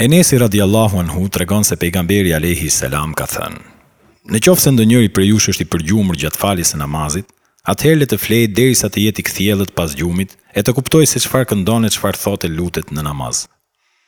Enesi radiallahu anhu të regon se pejgamberi Alehi Selam ka thënë, Në qofë se ndë njëri për jush është i përgjumër gjatë falis e namazit, atëherë le të flejë deri sa të jeti këthjelët pas gjumit e të kuptoj se qëfar këndon e qëfar thote lutet në namaz,